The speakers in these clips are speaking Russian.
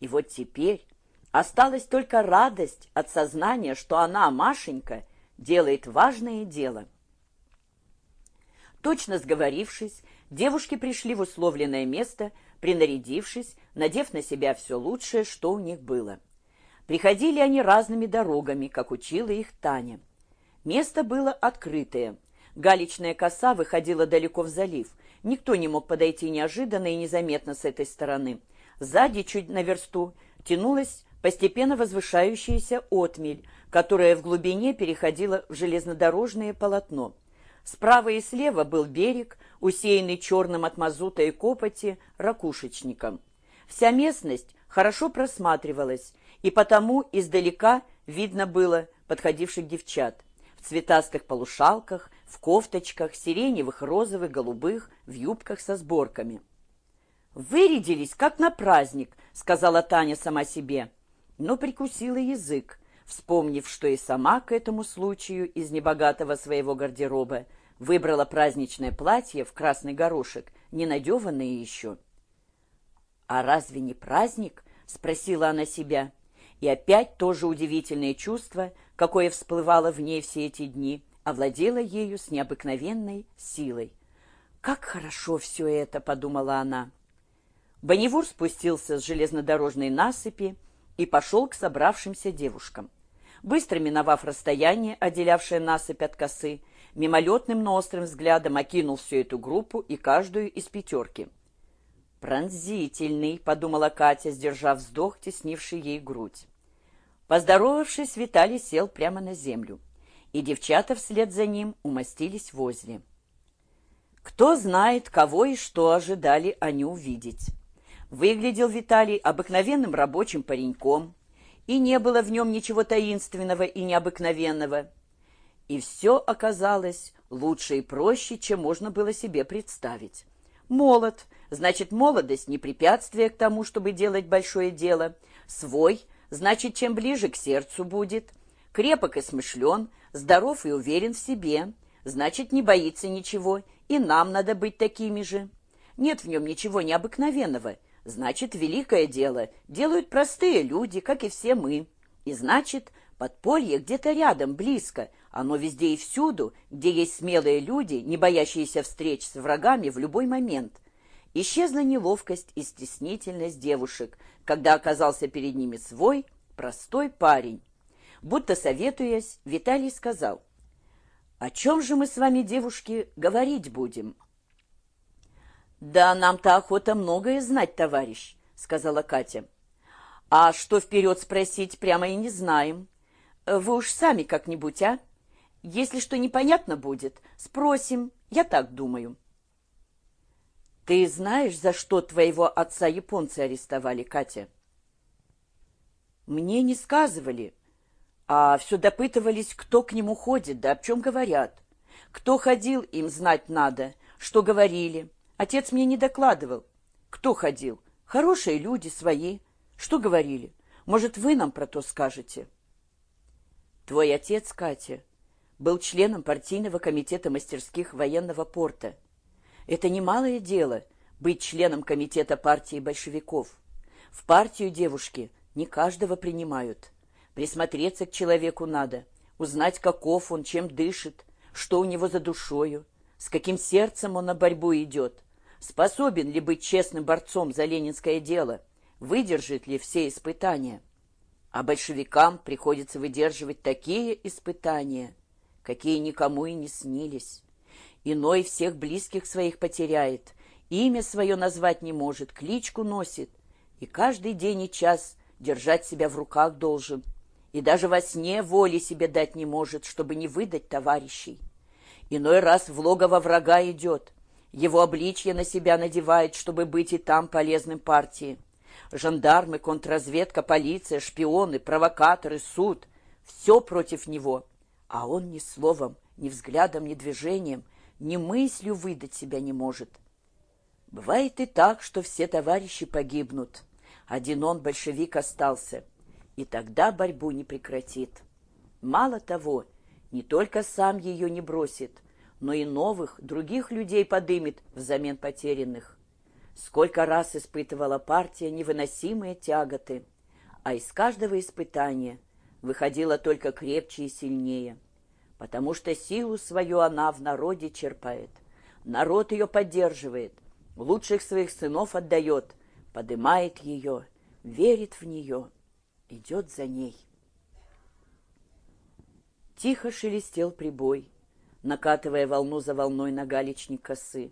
И вот теперь осталась только радость от сознания, что она, Машенька, делает важное дело. Точно сговорившись, девушки пришли в условленное место, принарядившись, надев на себя все лучшее, что у них было. Приходили они разными дорогами, как учила их Таня. Место было открытое. Галечная коса выходила далеко в залив. Никто не мог подойти неожиданно и незаметно с этой стороны. Сзади, чуть на версту, тянулась постепенно возвышающаяся отмель, которая в глубине переходила в железнодорожное полотно. Справа и слева был берег, усеянный черным от мазута и копоти ракушечником. Вся местность хорошо просматривалась, и потому издалека видно было подходивших девчат в цветастых полушалках, в кофточках, сиреневых, розовых, голубых, в юбках со сборками. «Вырядились, как на праздник», — сказала Таня сама себе, но прикусила язык, вспомнив, что и сама к этому случаю из небогатого своего гардероба выбрала праздничное платье в красный горошек, не надеванное еще. «А разве не праздник?» — спросила она себя. И опять тоже удивительное чувство, какое всплывало в ней все эти дни, овладело ею с необыкновенной силой. «Как хорошо все это!» — подумала она. Бонневур спустился с железнодорожной насыпи и пошел к собравшимся девушкам. Быстро миновав расстояние, отделявшее насыпь от косы, мимолетным, но острым взглядом окинул всю эту группу и каждую из пятерки. «Пронзительный», — подумала Катя, сдержав вздох, теснивший ей грудь. Поздоровавшись, Виталий сел прямо на землю, и девчата вслед за ним умостились возле. Кто знает, кого и что ожидали они увидеть. Выглядел Виталий обыкновенным рабочим пареньком, и не было в нем ничего таинственного и необыкновенного. И все оказалось лучше и проще, чем можно было себе представить. Молод, значит, молодость не препятствие к тому, чтобы делать большое дело. Свой, значит, чем ближе к сердцу будет. Крепок и смышлен, здоров и уверен в себе, значит, не боится ничего, и нам надо быть такими же. Нет в нем ничего необыкновенного – Значит, великое дело делают простые люди, как и все мы. И значит, подполье где-то рядом, близко. Оно везде и всюду, где есть смелые люди, не боящиеся встреч с врагами в любой момент. Исчезла неловкость и стеснительность девушек, когда оказался перед ними свой, простой парень. Будто советуясь, Виталий сказал, «О чем же мы с вами, девушки, говорить будем?» «Да нам-то охота многое знать, товарищ», — сказала Катя. «А что вперед спросить, прямо и не знаем. Вы уж сами как-нибудь, а? Если что непонятно будет, спросим, я так думаю». «Ты знаешь, за что твоего отца японцы арестовали, Катя?» «Мне не сказывали, а все допытывались, кто к нему ходит, да о чем говорят. Кто ходил, им знать надо, что говорили». Отец мне не докладывал. Кто ходил? Хорошие люди, свои. Что говорили? Может, вы нам про то скажете? Твой отец, Катя, был членом партийного комитета мастерских военного порта. Это немалое дело — быть членом комитета партии большевиков. В партию девушки не каждого принимают. Присмотреться к человеку надо, узнать, каков он, чем дышит, что у него за душою, с каким сердцем он на борьбу идет — способен ли быть честным борцом за ленинское дело, выдержит ли все испытания. А большевикам приходится выдерживать такие испытания, какие никому и не снились. Иной всех близких своих потеряет, имя свое назвать не может, кличку носит, и каждый день и час держать себя в руках должен, и даже во сне воли себе дать не может, чтобы не выдать товарищей. Иной раз в логово врага идет, его обличье на себя надевает, чтобы быть и там полезным партии. Жандармы, контрразведка, полиция, шпионы, провокаторы, суд — все против него. А он ни словом, ни взглядом, ни движением, ни мыслью выдать себя не может. Бывает и так, что все товарищи погибнут. Один он, большевик, остался. И тогда борьбу не прекратит. Мало того, не только сам ее не бросит — но и новых, других людей подымет взамен потерянных. Сколько раз испытывала партия невыносимые тяготы, а из каждого испытания выходила только крепче и сильнее, потому что силу свою она в народе черпает. Народ ее поддерживает, лучших своих сынов отдает, подымает ее, верит в нее, идет за ней. Тихо шелестел прибой, накатывая волну за волной на галечник косы.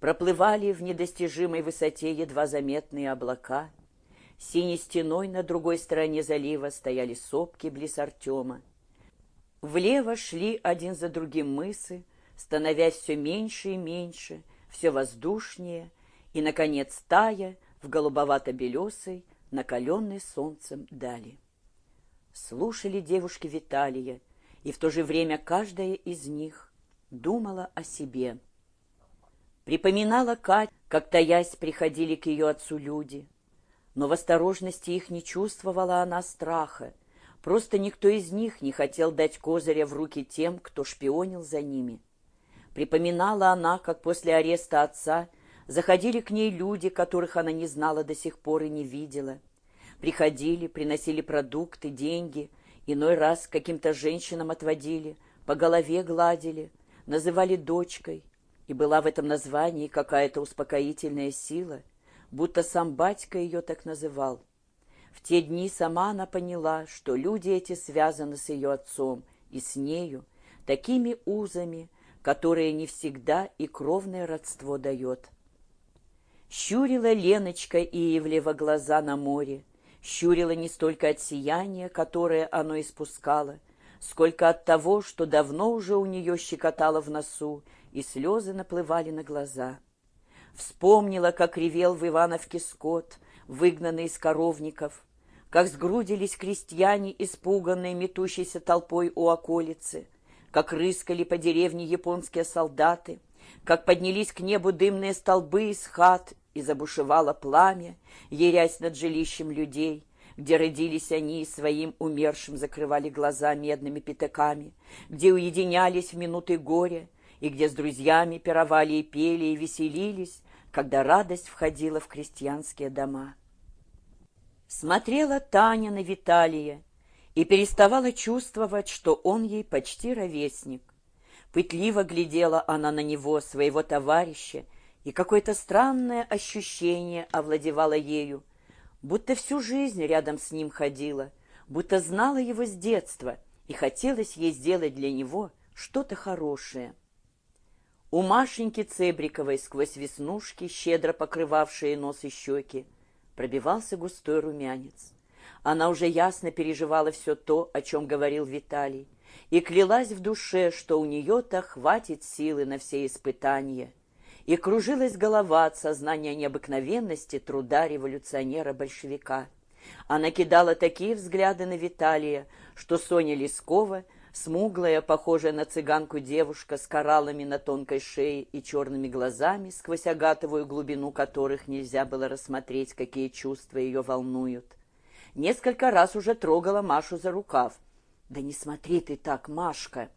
Проплывали в недостижимой высоте едва заметные облака. Синей стеной на другой стороне залива стояли сопки близ Артема. Влево шли один за другим мысы, становясь все меньше и меньше, все воздушнее, и, наконец, тая в голубовато-белесой, накаленной солнцем дали. Слушали девушки Виталия, и в то же время каждая из них думала о себе. Припоминала Кать, как, таясь, приходили к ее отцу люди. Но в осторожности их не чувствовала она страха. Просто никто из них не хотел дать козыря в руки тем, кто шпионил за ними. Припоминала она, как после ареста отца заходили к ней люди, которых она не знала до сих пор и не видела. Приходили, приносили продукты, деньги, иной раз каким-то женщинам отводили, по голове гладили, называли дочкой, и была в этом названии какая-то успокоительная сила, будто сам батька ее так называл. В те дни сама она поняла, что люди эти связаны с ее отцом и с нею такими узами, которые не всегда и кровное родство дает. Щурила Леночка Иевлева глаза на море, щурила не столько от сияния, которое оно испускало, сколько от того, что давно уже у нее щекотало в носу, и слезы наплывали на глаза. Вспомнила, как ревел в Ивановке скот, выгнанный из коровников, как сгрудились крестьяне, испуганные метущейся толпой у околицы, как рыскали по деревне японские солдаты, как поднялись к небу дымные столбы из хат и забушевало пламя, ерясь над жилищем людей, где родились они и своим умершим закрывали глаза медными пятаками, где уединялись в минуты горя, и где с друзьями пировали и пели и веселились, когда радость входила в крестьянские дома. Смотрела Таня на Виталия, и переставала чувствовать, что он ей почти ровесник. Пытливо глядела она на него, своего товарища, и какое-то странное ощущение овладевало ею, будто всю жизнь рядом с ним ходила, будто знала его с детства, и хотелось ей сделать для него что-то хорошее. У Машеньки Цебриковой сквозь веснушки, щедро покрывавшие нос и щеки, пробивался густой румянец. Она уже ясно переживала все то, о чем говорил Виталий, и клялась в душе, что у нее-то хватит силы на все испытания. И кружилась голова от сознания необыкновенности труда революционера-большевика. Она кидала такие взгляды на Виталия, что Соня Лескова, смуглая, похожая на цыганку девушка с кораллами на тонкой шее и черными глазами, сквозь агатовую глубину которых нельзя было рассмотреть, какие чувства ее волнуют, Несколько раз уже трогала Машу за рукав. «Да не смотри ты так, Машка!»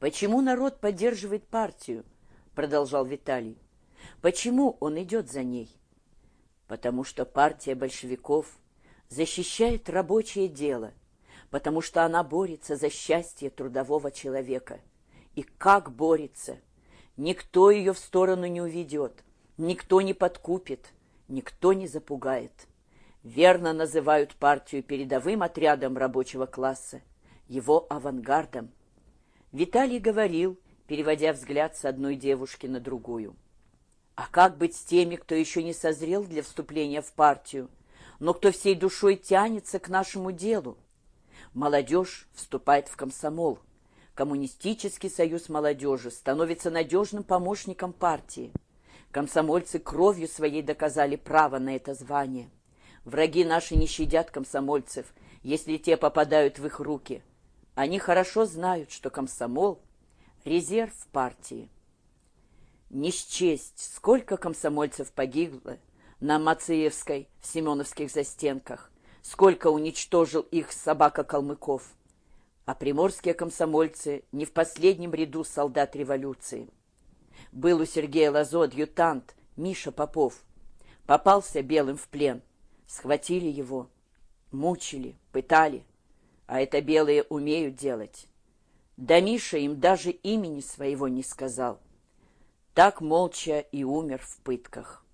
«Почему народ поддерживает партию?» — продолжал Виталий. «Почему он идет за ней?» «Потому что партия большевиков защищает рабочее дело, потому что она борется за счастье трудового человека. И как борется? Никто ее в сторону не уведет, никто не подкупит, никто не запугает» верно называют партию передовым отрядом рабочего класса, его авангардом. Виталий говорил, переводя взгляд с одной девушки на другую. А как быть с теми, кто еще не созрел для вступления в партию, но кто всей душой тянется к нашему делу? Молодежь вступает в комсомол. Коммунистический союз молодежи становится надежным помощником партии. Комсомольцы кровью своей доказали право на это звание. Враги наши не щадят комсомольцев, если те попадают в их руки. Они хорошо знают, что комсомол — резерв партии. Не счесть, сколько комсомольцев погибло на Мациевской, в Семеновских застенках, сколько уничтожил их собака Калмыков. А приморские комсомольцы не в последнем ряду солдат революции. Был у Сергея Лазо адъютант Миша Попов. Попался белым в плен. Схватили его, мучили, пытали. А это белые умеют делать. Да Миша им даже имени своего не сказал. Так молча и умер в пытках.